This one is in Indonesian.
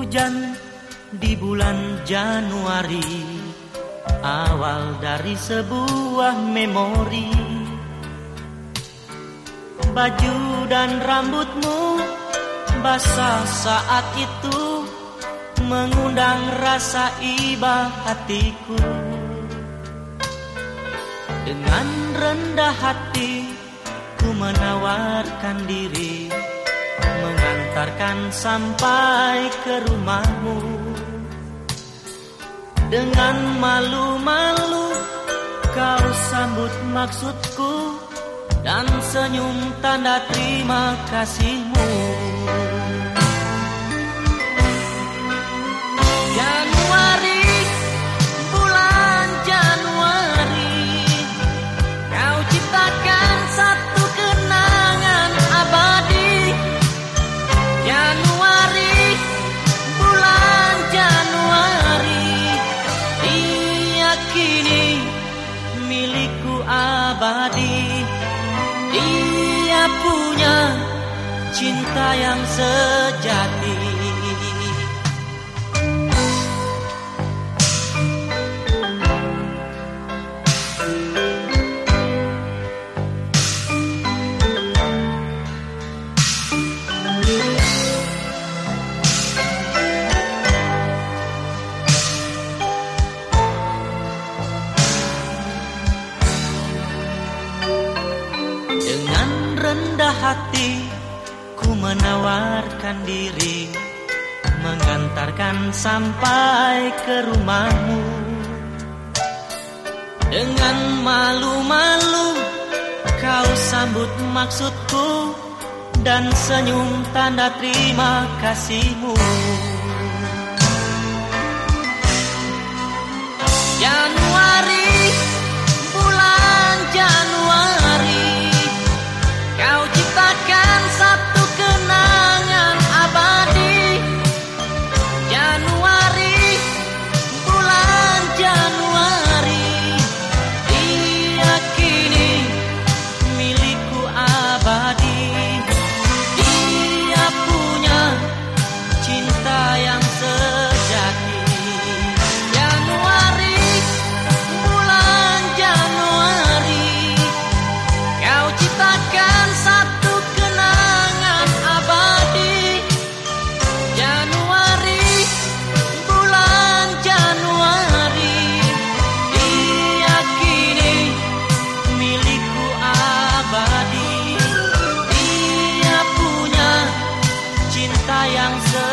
Hujan di bulan Januari. Awal dari sebuah memori. Baju dan rambutmu basah saat itu Mengundang rasa iba hatiku. Dengan rendah hati ku menawarkan diri mengantarkan sampai ke rumahmu. Dengan malu-malu kau sambut maksudku Dan senyum tanda terima kasihmu abadi. Dia punya cinta yang sejati rendah hati Ku menawarkan diri Mengantarkan sampai ke rumahmu. Dengan malu-malu Kau sambut maksudku Dan senyum tanda terima kasihmu. Januari 那样深